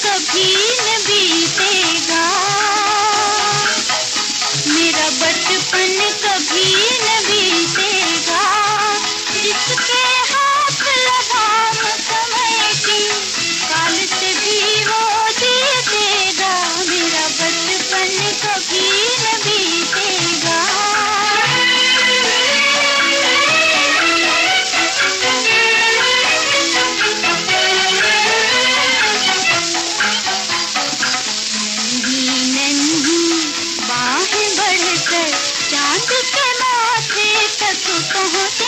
कभी माथे तक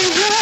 Hey,